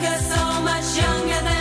younger, so much younger than.